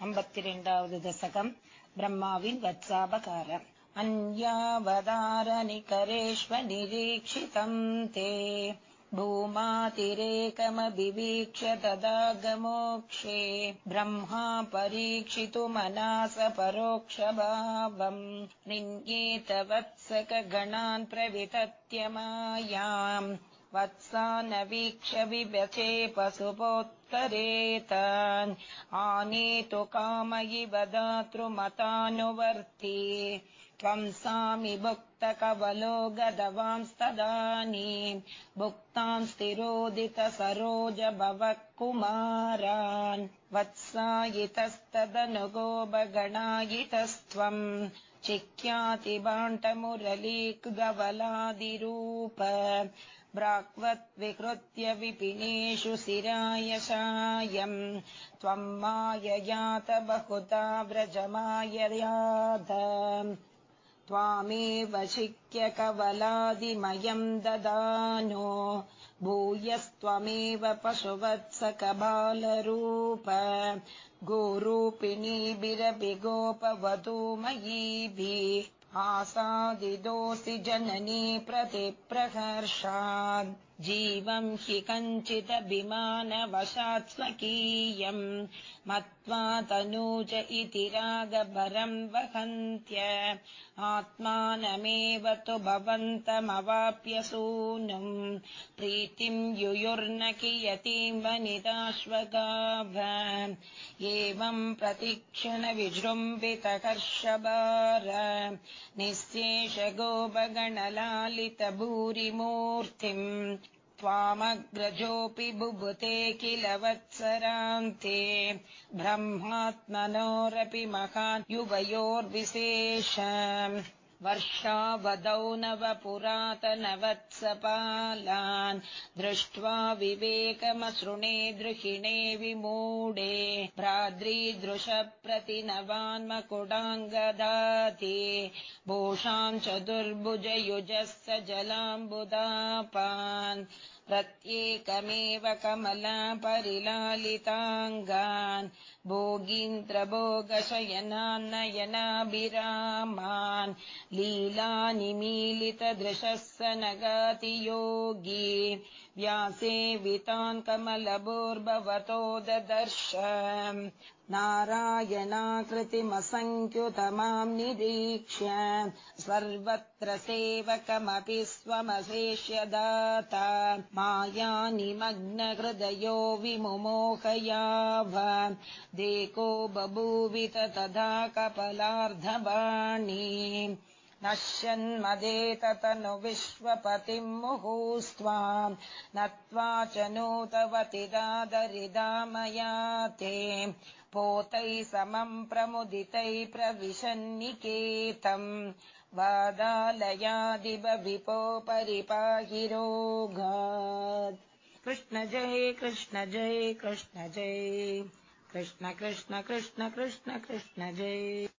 ஐம்பத்தி ரெண்டாவது தசகம் பிரம்மாவின் வத்சாபகாரம் अन्यावदारनिकरेष्वनिरीक्षितम् ते भूमातिरेकमभिवीक्ष्य तदागमोक्षे ब्रह्मा परीक्षितुमनास परोक्षभावम् निन्येतवत्सकगणान् प्रवितत्यमायाम् वत्सा न वीक्ष्य विव्यचे पशुपोत्तरेतान्। आनेतु कामयि वदातृमतानुवर्ति त्वंसामि भुक्तकवलो गतवांस्तदानीम् भुक्तान् स्थिरोदित सरोज भवः कुमारान्। वत्सायितस्तदनुगोपगणायितस्त्वम् चिख्यातिबाण्टमुरलीगवलादिरूप प्राक्वद्विकृत्य विपिनेषु शिरायशायम् त्वम् माययात बहुता व्रजमाययात त्वामेव शिक्यकवलादिमयम् ददानो। भूयस्त्वमेव पशुवत्सकबालरूप। गोरूपिणीभिरपि गोपवधूमयीभिः आसादिदोऽसि जननी प्रतिप्रहर्षात् जीवम् हि कञ्चिदभिमानवशात् स्वकीयम् मत्वा तनूज इति रागभरम् वहन्त्य आत्मानमेव तु भवन्तमवाप्य सूनुम् प्रीतिम् युयुर्न कियतीम् वनिताश्वगाभ एवम् प्रतिक्षणविजृम्बितकर्षभार निःशेष गोपगणलालितभूरिमूर्तिम् त्वामग्रजोऽपि बुभुते किल वत्सरान्ते ब्रह्मात्मनोरपि महान् युवयोर्विशेष वर्षावधौ नव पुरातनवत्सपालान् दृष्ट्वा विवेकमसृणे दृहिणे विमूढे। भ्राद्रीदृशप्रतिनवान्मकुडाङ्गदाति भूषाम् चतुर्भुजयुजः स जलाम्बुदापान् प्रत्येकमेव कमला परिलालिताङ्गान् भोगीन्द्रभोगशयनान्नयनाभिरामान् लीलानिमीलितदृशः स नगाति योगी व्यासेवितान् कमलभोर्भवतो ददर्श नारायणाकृतिमसङ्ख्युतमाम् निरीक्ष्य सर्वत्र सेवकमपि स्वमशेष्य दाता मायानिमग्नहृदयो विमुमोहयाव। देको बभूवित तथा कपलार्धवाणी नश्यन्मदेततनु विश्वपतिम् मुहुस्त्वाम् नत्वा च नूतवतिदादरिदामया ते पोतैः समम् प्रमुदितैः प्रविशन्निकेतम् वादालयादिव विपो परिपाहि रोगात्। कृष्ण जय कृष्ण जय कृष्ण जय। कृष्ण कृष्ण कृष्ण कृष्ण कृष्ण जय